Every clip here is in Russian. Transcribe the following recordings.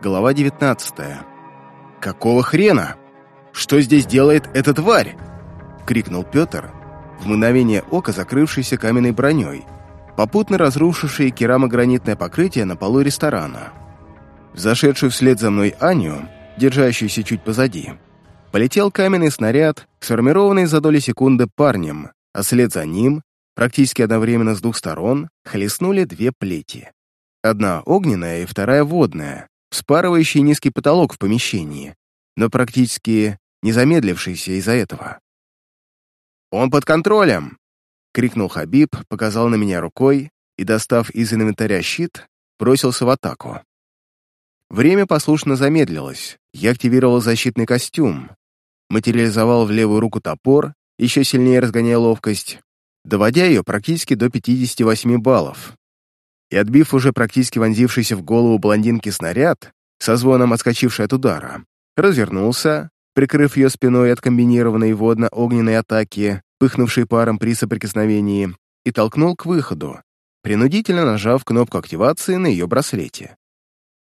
Глава 19. «Какого хрена? Что здесь делает эта тварь?» — крикнул Петр, в мгновение ока закрывшийся каменной броней, попутно разрушивший керамогранитное покрытие на полу ресторана. Зашедшую вслед за мной Аню, держащуюся чуть позади, полетел каменный снаряд, сформированный за доли секунды парнем, а след за ним, практически одновременно с двух сторон, хлестнули две плети. Одна огненная и вторая водная, вспарывающий низкий потолок в помещении, но практически не замедлившийся из-за этого. «Он под контролем!» — крикнул Хабиб, показал на меня рукой и, достав из инвентаря щит, бросился в атаку. Время послушно замедлилось. Я активировал защитный костюм, материализовал в левую руку топор, еще сильнее разгоняя ловкость, доводя ее практически до 58 баллов и, отбив уже практически вонзившийся в голову блондинки снаряд, со звоном отскочивший от удара, развернулся, прикрыв ее спиной от комбинированной водно-огненной атаки, пыхнувшей паром при соприкосновении, и толкнул к выходу, принудительно нажав кнопку активации на ее браслете.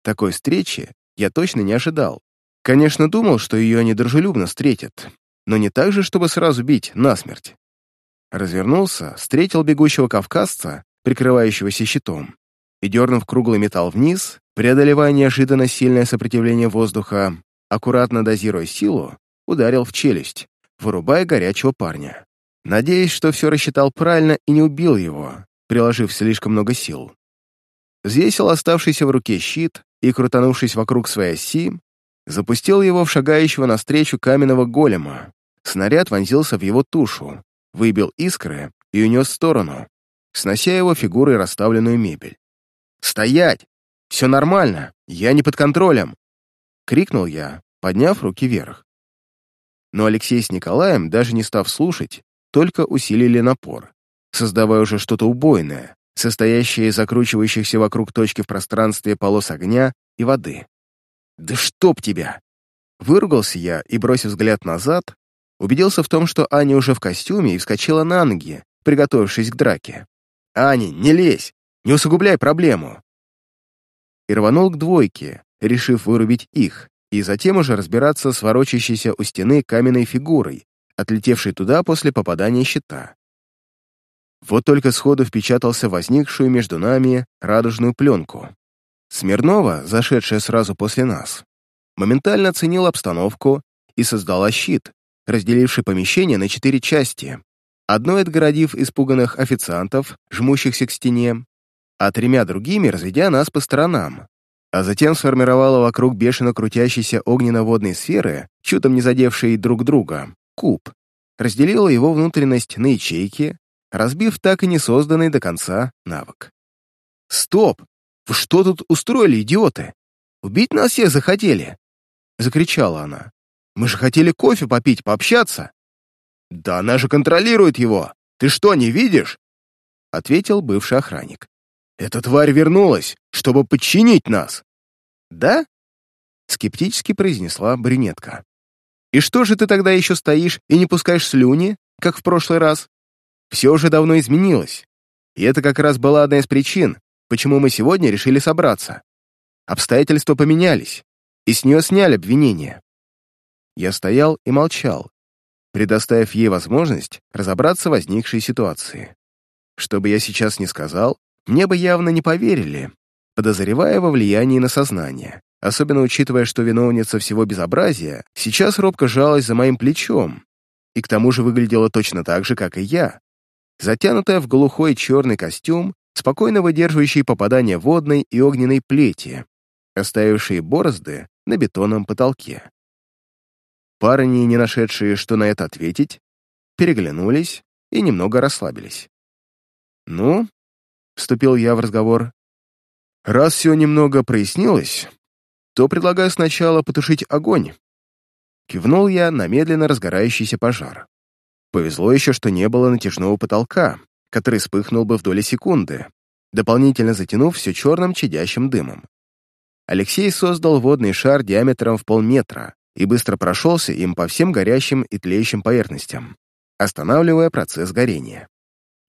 Такой встречи я точно не ожидал. Конечно, думал, что ее недружелюбно встретят, но не так же, чтобы сразу бить насмерть. Развернулся, встретил бегущего кавказца прикрывающегося щитом, и, дернув круглый металл вниз, преодолевая неожиданно сильное сопротивление воздуха, аккуратно дозируя силу, ударил в челюсть, вырубая горячего парня. Надеясь, что все рассчитал правильно и не убил его, приложив слишком много сил. Взвесил оставшийся в руке щит и, крутанувшись вокруг своей оси, запустил его в шагающего навстречу каменного голема. Снаряд вонзился в его тушу, выбил искры и унес в сторону, снося его фигурой расставленную мебель. «Стоять! Все нормально, я не под контролем!» — крикнул я, подняв руки вверх. Но Алексей с Николаем, даже не став слушать, только усилили напор, создавая уже что-то убойное, состоящее из закручивающихся вокруг точки в пространстве полос огня и воды. «Да чтоб тебя!» Выругался я и, бросив взгляд назад, убедился в том, что Аня уже в костюме и вскочила на ноги, приготовившись к драке. «Ани, не лезь! Не усугубляй проблему!» И рванул к двойке, решив вырубить их, и затем уже разбираться с ворочащейся у стены каменной фигурой, отлетевшей туда после попадания щита. Вот только сходу впечатался возникшую между нами радужную пленку. Смирнова, зашедшая сразу после нас, моментально оценила обстановку и создала щит, разделивший помещение на четыре части, одной отгородив испуганных официантов, жмущихся к стене, а тремя другими разведя нас по сторонам, а затем сформировала вокруг бешено крутящейся огненно-водной сферы, чудом не задевшей друг друга, куб, разделила его внутренность на ячейки, разбив так и не созданный до конца навык. «Стоп! Вы что тут устроили, идиоты? Убить нас всех захотели!» — закричала она. «Мы же хотели кофе попить, пообщаться!» «Да она же контролирует его! Ты что, не видишь?» Ответил бывший охранник. «Эта тварь вернулась, чтобы подчинить нас!» «Да?» Скептически произнесла брюнетка. «И что же ты тогда еще стоишь и не пускаешь слюни, как в прошлый раз? Все уже давно изменилось. И это как раз была одна из причин, почему мы сегодня решили собраться. Обстоятельства поменялись, и с нее сняли обвинения. Я стоял и молчал, предоставив ей возможность разобраться в возникшей ситуации. Что бы я сейчас ни сказал, мне бы явно не поверили, подозревая во влиянии на сознание, особенно учитывая, что виновница всего безобразия сейчас робко жалась за моим плечом и к тому же выглядела точно так же, как и я, затянутая в глухой черный костюм, спокойно выдерживающий попадание водной и огненной плети, оставившие борозды на бетонном потолке. Парни, не нашедшие, что на это ответить, переглянулись и немного расслабились. «Ну?» — вступил я в разговор. «Раз все немного прояснилось, то предлагаю сначала потушить огонь». Кивнул я на медленно разгорающийся пожар. Повезло еще, что не было натяжного потолка, который вспыхнул бы в доли секунды, дополнительно затянув все черным чадящим дымом. Алексей создал водный шар диаметром в полметра, и быстро прошелся им по всем горящим и тлеющим поверхностям, останавливая процесс горения.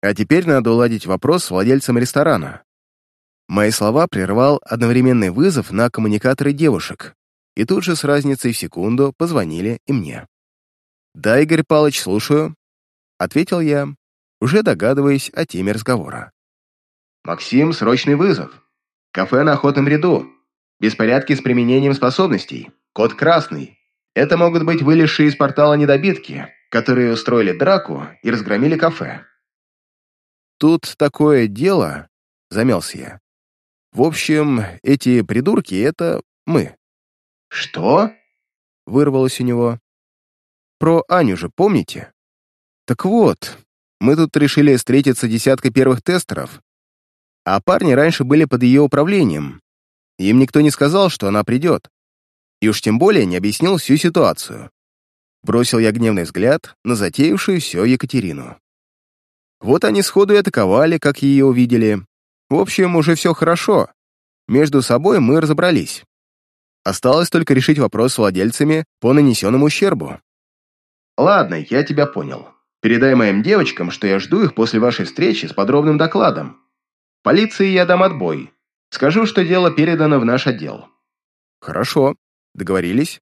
А теперь надо уладить вопрос с владельцем ресторана. Мои слова прервал одновременный вызов на коммуникаторы девушек, и тут же с разницей в секунду позвонили и мне. «Да, Игорь Павлович, слушаю», — ответил я, уже догадываясь о теме разговора. «Максим, срочный вызов. Кафе на охотном ряду. Беспорядки с применением способностей. Код красный. Это могут быть вылезшие из портала недобитки, которые устроили драку и разгромили кафе». «Тут такое дело», — замялся я. «В общем, эти придурки — это мы». «Что?» — вырвалось у него. «Про Аню же помните?» «Так вот, мы тут решили встретиться десяткой первых тестеров, а парни раньше были под ее управлением. Им никто не сказал, что она придет. И уж тем более не объяснил всю ситуацию. Бросил я гневный взгляд на затеявшую все Екатерину. Вот они сходу и атаковали, как ее увидели. В общем, уже все хорошо. Между собой мы разобрались. Осталось только решить вопрос с владельцами по нанесенному ущербу. «Ладно, я тебя понял. Передай моим девочкам, что я жду их после вашей встречи с подробным докладом. Полиции я дам отбой. Скажу, что дело передано в наш отдел». «Хорошо. Договорились?»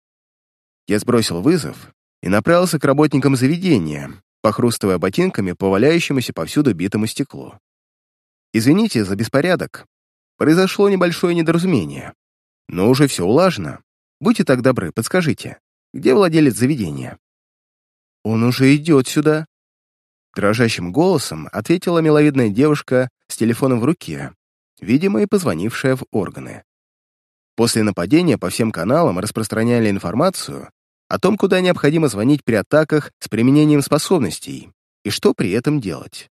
Я сбросил вызов и направился к работникам заведения, похрустывая ботинками по валяющемуся повсюду битому стеклу. «Извините за беспорядок. Произошло небольшое недоразумение. Но уже все улажено. Будьте так добры, подскажите, где владелец заведения?» «Он уже идет сюда», Дрожащим голосом ответила миловидная девушка с телефоном в руке, видимо, и позвонившая в органы. После нападения по всем каналам распространяли информацию о том, куда необходимо звонить при атаках с применением способностей и что при этом делать.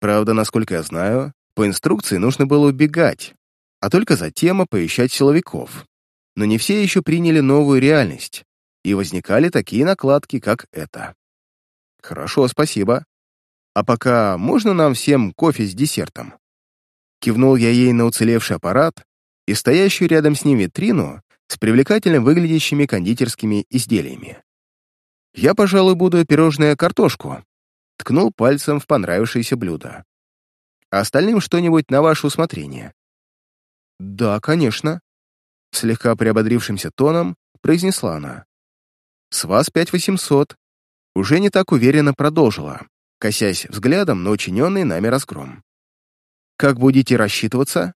Правда, насколько я знаю, по инструкции нужно было убегать, а только затем оповещать силовиков. Но не все еще приняли новую реальность, и возникали такие накладки, как это. «Хорошо, спасибо. А пока можно нам всем кофе с десертом?» Кивнул я ей на уцелевший аппарат и стоящую рядом с ним витрину с привлекательно выглядящими кондитерскими изделиями. «Я, пожалуй, буду пирожное картошку», — ткнул пальцем в понравившееся блюдо. «А остальным что-нибудь на ваше усмотрение». «Да, конечно», — слегка приободрившимся тоном произнесла она. «С вас пять восемьсот», — уже не так уверенно продолжила, косясь взглядом на учиненный нами разгром. «Как будете рассчитываться?»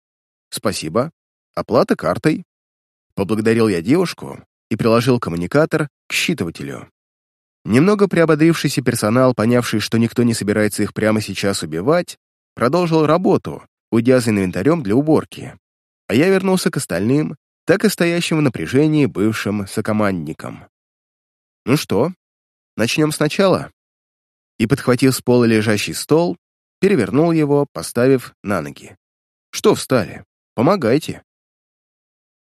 «Спасибо. Оплата картой». Поблагодарил я девушку и приложил коммуникатор к считывателю. Немного приободрившийся персонал, понявший, что никто не собирается их прямо сейчас убивать, продолжил работу, уйдя за инвентарем для уборки. А я вернулся к остальным, так и стоящим в напряжении бывшим сокомандникам. «Ну что, начнем сначала?» И, подхватив с пола лежащий стол, перевернул его, поставив на ноги. «Что встали? Помогайте!»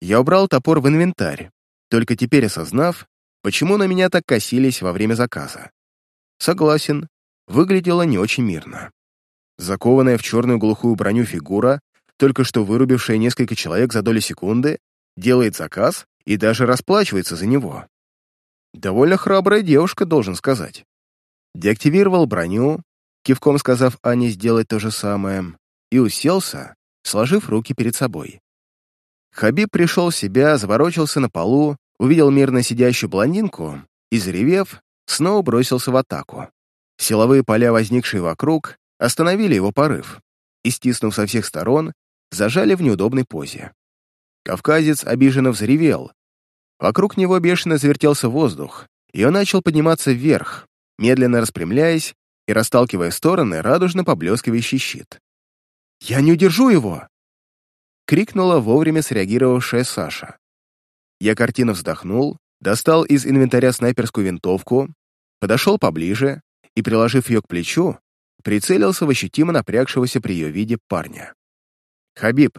Я убрал топор в инвентарь, только теперь осознав, почему на меня так косились во время заказа. Согласен, выглядело не очень мирно. Закованная в черную глухую броню фигура, только что вырубившая несколько человек за доли секунды, делает заказ и даже расплачивается за него. Довольно храбрая девушка, должен сказать. Деактивировал броню, кивком сказав Ане сделать то же самое, и уселся, сложив руки перед собой. Хабиб пришел в себя, заворочился на полу, увидел мирно сидящую блондинку и, заревев, снова бросился в атаку. Силовые поля, возникшие вокруг, остановили его порыв и, стиснув со всех сторон, зажали в неудобной позе. Кавказец обиженно взревел. Вокруг него бешено завертелся воздух, и он начал подниматься вверх, медленно распрямляясь и расталкивая стороны радужно поблескивающий щит. «Я не удержу его!» — крикнула вовремя среагировавшая Саша. Я картину вздохнул, достал из инвентаря снайперскую винтовку, подошел поближе и, приложив ее к плечу, прицелился в ощутимо напрягшегося при ее виде парня. «Хабиб,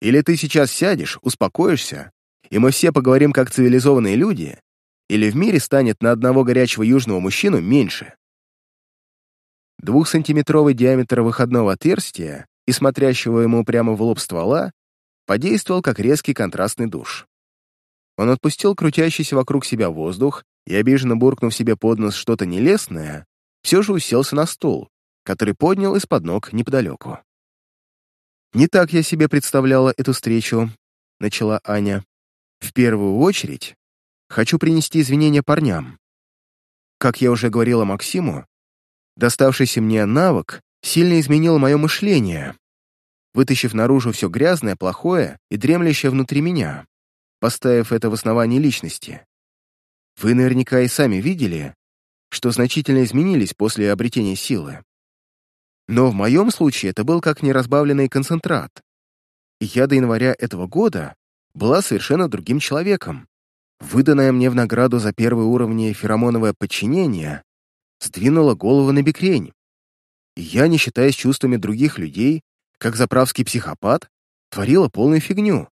или ты сейчас сядешь, успокоишься, и мы все поговорим как цивилизованные люди, или в мире станет на одного горячего южного мужчину меньше». Двухсантиметровый диаметр выходного отверстия и смотрящего ему прямо в лоб ствола подействовал как резкий контрастный душ. Он отпустил крутящийся вокруг себя воздух и, обиженно буркнув себе под нос что-то нелестное, все же уселся на стул, который поднял из-под ног неподалеку. «Не так я себе представляла эту встречу», — начала Аня. «В первую очередь хочу принести извинения парням. Как я уже говорила Максиму, доставшийся мне навык сильно изменил мое мышление, вытащив наружу все грязное, плохое и дремлящее внутри меня, поставив это в основании личности. Вы наверняка и сами видели, что значительно изменились после обретения силы. Но в моем случае это был как неразбавленный концентрат. И я до января этого года была совершенно другим человеком. Выданное мне в награду за первые уровни феромоновое подчинение сдвинуло голову на бекрень. И я, не считаясь чувствами других людей, как заправский психопат, творила полную фигню.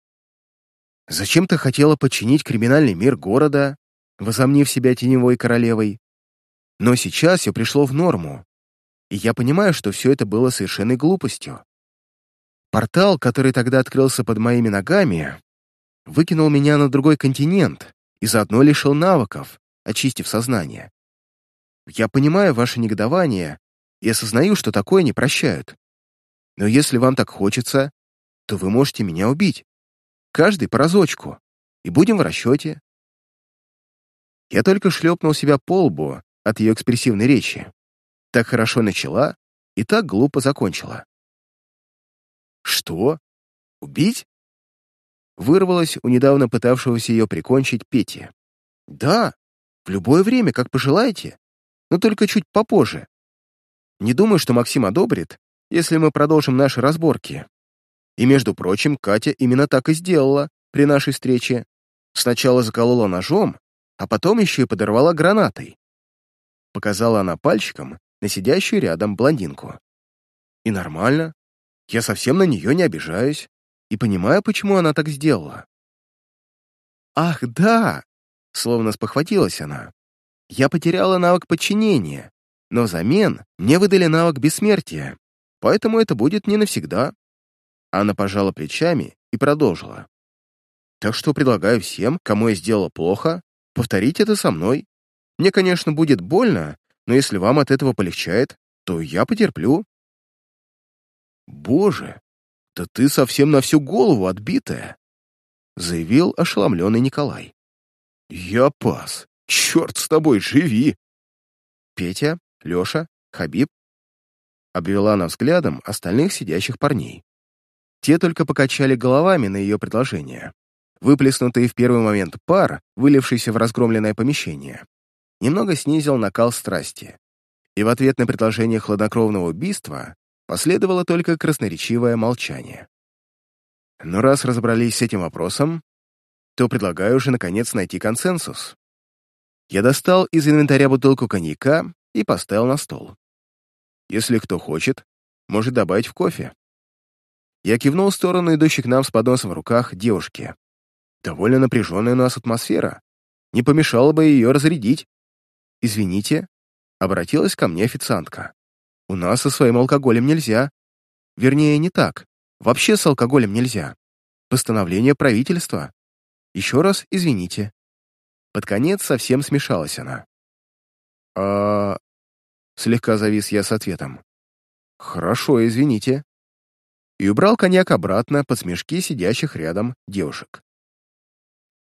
Зачем-то хотела подчинить криминальный мир города, возомнив себя теневой королевой. Но сейчас все пришло в норму, и я понимаю, что все это было совершенной глупостью. Портал, который тогда открылся под моими ногами, выкинул меня на другой континент и заодно лишил навыков, очистив сознание. Я понимаю ваше негодование и осознаю, что такое не прощают. Но если вам так хочется, то вы можете меня убить. Каждый по разочку. И будем в расчете. Я только шлепнул себя по лбу от ее экспрессивной речи. Так хорошо начала и так глупо закончила. «Что? Убить?» Вырвалось у недавно пытавшегося ее прикончить Пети. «Да, в любое время, как пожелаете, но только чуть попозже. Не думаю, что Максим одобрит, если мы продолжим наши разборки. И, между прочим, Катя именно так и сделала при нашей встрече. Сначала заколола ножом, а потом еще и подорвала гранатой. Показала она пальчиком на сидящую рядом блондинку. И нормально. Я совсем на нее не обижаюсь и понимаю, почему она так сделала. «Ах, да!» — словно спохватилась она. «Я потеряла навык подчинения, но взамен мне выдали навык бессмертия, поэтому это будет не навсегда». Она пожала плечами и продолжила. «Так что предлагаю всем, кому я сделала плохо, повторить это со мной. Мне, конечно, будет больно, но если вам от этого полегчает, то я потерплю». «Боже, да ты совсем на всю голову отбитая», заявил ошеломленный Николай. «Я пас. Черт с тобой, живи!» Петя, Леша, Хабиб обвела она взглядом остальных сидящих парней. Те только покачали головами на ее предложение. Выплеснутый в первый момент пар, вылившийся в разгромленное помещение, немного снизил накал страсти. И в ответ на предложение хладнокровного убийства последовало только красноречивое молчание. Но раз разобрались с этим вопросом, то предлагаю уже наконец найти консенсус. Я достал из инвентаря бутылку коньяка и поставил на стол. Если кто хочет, может добавить в кофе. Я кивнул в сторону идущих нам с подносом в руках девушки. Довольно напряженная у нас атмосфера. Не помешало бы ее разрядить. «Извините», — обратилась ко мне официантка. «У нас со своим алкоголем нельзя. Вернее, не так. Вообще с алкоголем нельзя. Постановление правительства. Еще раз извините». Под конец совсем смешалась она. «А...» Слегка завис я с ответом. «Хорошо, извините». И убрал коньяк обратно под смешки сидящих рядом девушек.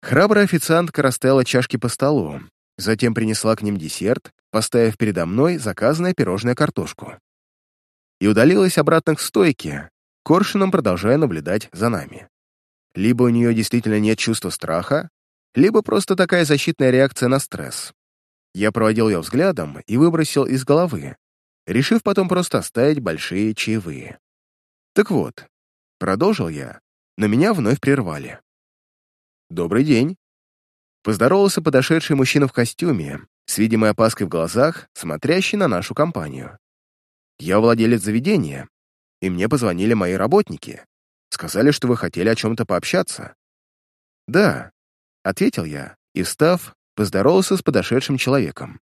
Храбрая официантка расставила чашки по столу, затем принесла к ним десерт, поставив передо мной заказанное пирожное картошку. И удалилась обратно к стойке, коршуном продолжая наблюдать за нами. Либо у нее действительно нет чувства страха, либо просто такая защитная реакция на стресс. Я проводил ее взглядом и выбросил из головы, решив потом просто оставить большие чаевые. Так вот, продолжил я, но меня вновь прервали. «Добрый день!» Поздоровался подошедший мужчина в костюме, с видимой опаской в глазах, смотрящий на нашу компанию. «Я владелец заведения, и мне позвонили мои работники. Сказали, что вы хотели о чем-то пообщаться». «Да», — ответил я, и, встав, поздоровался с подошедшим человеком.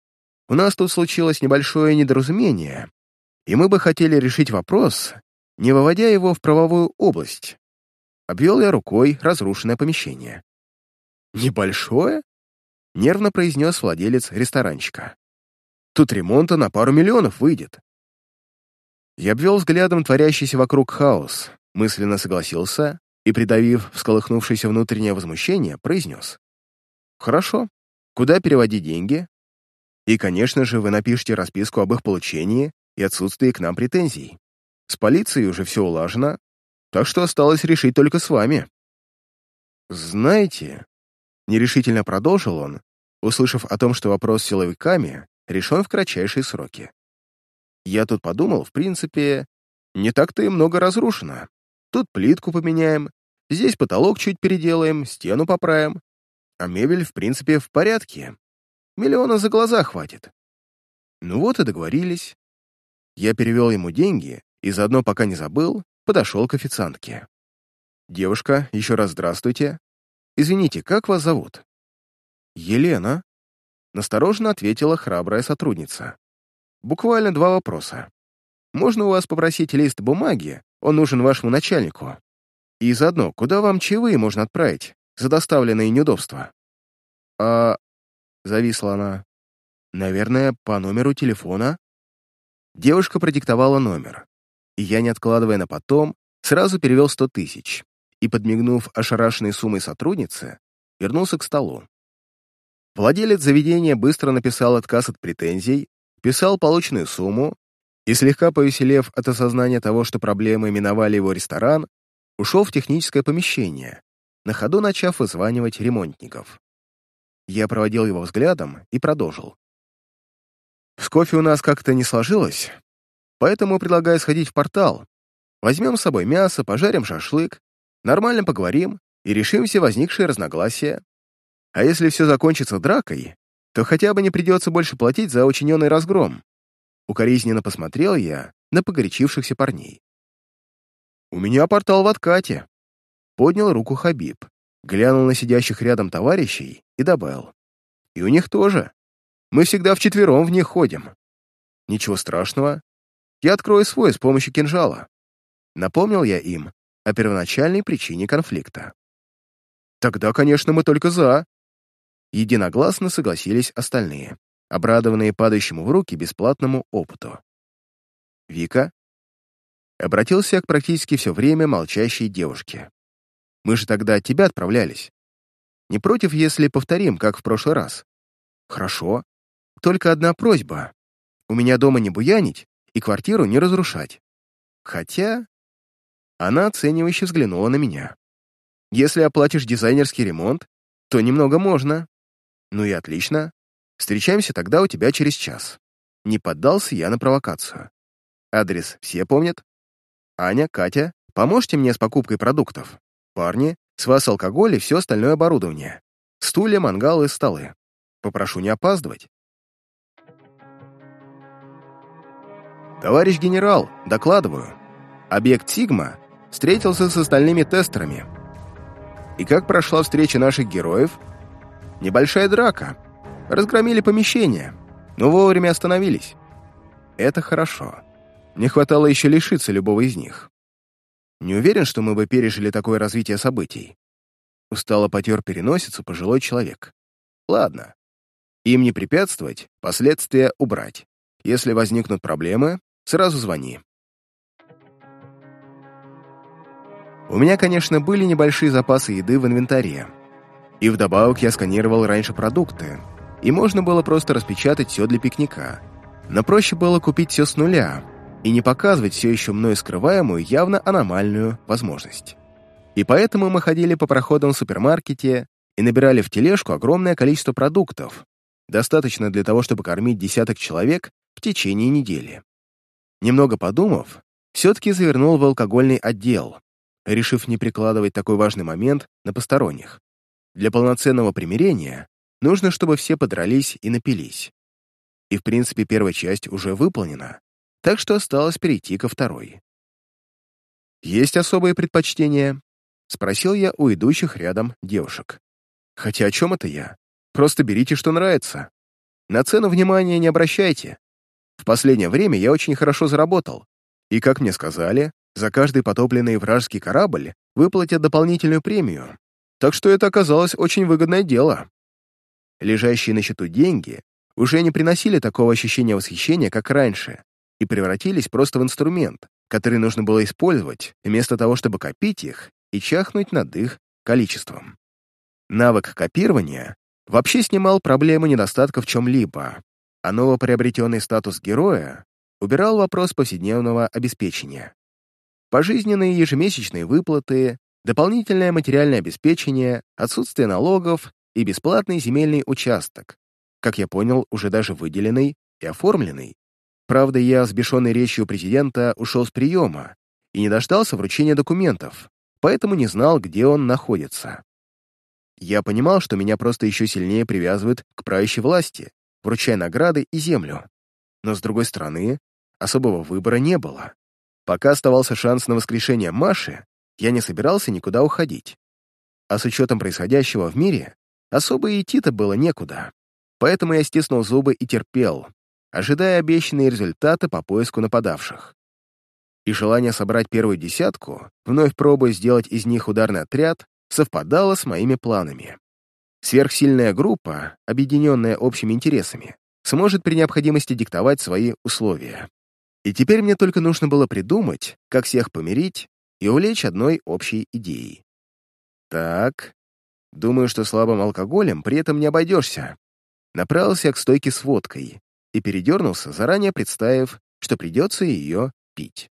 «У нас тут случилось небольшое недоразумение, и мы бы хотели решить вопрос, не выводя его в правовую область». Обвел я рукой разрушенное помещение. «Небольшое?» — нервно произнес владелец ресторанчика. «Тут ремонта на пару миллионов выйдет». Я обвел взглядом творящийся вокруг хаос, Мысленно согласился и, придавив всколыхнувшееся внутреннее возмущение, произнес. «Хорошо. Куда переводить деньги?» «И, конечно же, вы напишите расписку об их получении и отсутствии к нам претензий. С полицией уже все улажено, так что осталось решить только с вами». «Знаете...» — нерешительно продолжил он, услышав о том, что вопрос с силовиками решен в кратчайшие сроки. «Я тут подумал, в принципе, не так-то и много разрушено. Тут плитку поменяем, здесь потолок чуть переделаем, стену поправим, а мебель, в принципе, в порядке. Миллиона за глаза хватит. Ну вот и договорились. Я перевел ему деньги и заодно, пока не забыл, подошел к официантке. «Девушка, еще раз здравствуйте. Извините, как вас зовут?» «Елена», — настороженно ответила храбрая сотрудница. «Буквально два вопроса. Можно у вас попросить лист бумаги? Он нужен вашему начальнику. И заодно, куда вам чаевые можно отправить за доставленные неудобства?» «А...» — зависла она. «Наверное, по номеру телефона?» Девушка продиктовала номер, и я, не откладывая на потом, сразу перевел сто тысяч и, подмигнув ошарашенной суммой сотрудницы, вернулся к столу. Владелец заведения быстро написал отказ от претензий, писал полученную сумму и, слегка повеселев от осознания того, что проблемы миновали его ресторан, ушел в техническое помещение, на ходу начав вызванивать ремонтников. Я проводил его взглядом и продолжил. С кофе у нас как-то не сложилось, поэтому предлагаю сходить в портал. Возьмем с собой мясо, пожарим шашлык, нормально поговорим и решим все возникшие разногласия. А если все закончится дракой, то хотя бы не придется больше платить за учиненный разгром. Укоризненно посмотрел я на погорячившихся парней. «У меня портал в откате», — поднял руку Хабиб, глянул на сидящих рядом товарищей и добавил. «И у них тоже. Мы всегда вчетвером в них ходим. Ничего страшного. Я открою свой с помощью кинжала. Напомнил я им о первоначальной причине конфликта. Тогда, конечно, мы только за. Единогласно согласились остальные, обрадованные падающему в руки бесплатному опыту. Вика обратился к практически все время молчащей девушке. Мы же тогда от тебя отправлялись. Не против, если повторим, как в прошлый раз? Хорошо. Только одна просьба. У меня дома не буянить и квартиру не разрушать. Хотя... Она оценивающе взглянула на меня. Если оплатишь дизайнерский ремонт, то немного можно. Ну и отлично. Встречаемся тогда у тебя через час. Не поддался я на провокацию. Адрес все помнят? Аня, Катя, поможете мне с покупкой продуктов? Парни, с вас алкоголь и все остальное оборудование. Стулья, мангалы, столы. Попрошу не опаздывать. «Товарищ генерал, докладываю. Объект «Сигма» встретился с остальными тестерами. И как прошла встреча наших героев? Небольшая драка. Разгромили помещение, но вовремя остановились. Это хорошо. Не хватало еще лишиться любого из них. Не уверен, что мы бы пережили такое развитие событий. Устало потер переносицу пожилой человек. Ладно. Им не препятствовать, последствия убрать. Если возникнут проблемы, Сразу звони. У меня, конечно, были небольшие запасы еды в инвентаре. И вдобавок я сканировал раньше продукты, и можно было просто распечатать все для пикника. Но проще было купить все с нуля и не показывать все еще мною скрываемую явно аномальную возможность. И поэтому мы ходили по проходам в супермаркете и набирали в тележку огромное количество продуктов, достаточно для того, чтобы кормить десяток человек в течение недели. Немного подумав, все-таки завернул в алкогольный отдел, решив не прикладывать такой важный момент на посторонних. Для полноценного примирения нужно, чтобы все подрались и напились. И, в принципе, первая часть уже выполнена, так что осталось перейти ко второй. «Есть особые предпочтения?» — спросил я у идущих рядом девушек. «Хотя о чем это я? Просто берите, что нравится. На цену внимания не обращайте. В последнее время я очень хорошо заработал, и, как мне сказали, за каждый потопленный вражеский корабль выплатят дополнительную премию, так что это оказалось очень выгодное дело. Лежащие на счету деньги уже не приносили такого ощущения восхищения, как раньше, и превратились просто в инструмент, которые нужно было использовать, вместо того, чтобы копить их и чахнуть над их количеством. Навык копирования вообще снимал проблему недостатка в чем-либо, а новоприобретенный статус героя убирал вопрос повседневного обеспечения. Пожизненные ежемесячные выплаты, дополнительное материальное обеспечение, отсутствие налогов и бесплатный земельный участок, как я понял, уже даже выделенный и оформленный. Правда, я, сбешенный речью президента, ушел с приема и не дождался вручения документов, поэтому не знал, где он находится. Я понимал, что меня просто еще сильнее привязывают к правящей власти, вручая награды и землю. Но, с другой стороны, особого выбора не было. Пока оставался шанс на воскрешение Маши, я не собирался никуда уходить. А с учетом происходящего в мире, особо идти-то было некуда. Поэтому я стиснул зубы и терпел, ожидая обещанные результаты по поиску нападавших. И желание собрать первую десятку, вновь пробуя сделать из них ударный отряд, совпадало с моими планами. Сверхсильная группа, объединенная общими интересами, сможет при необходимости диктовать свои условия. И теперь мне только нужно было придумать, как всех помирить и увлечь одной общей идеей. Так, думаю, что слабым алкоголем при этом не обойдешься. Направился к стойке с водкой и передернулся, заранее представив, что придется ее пить.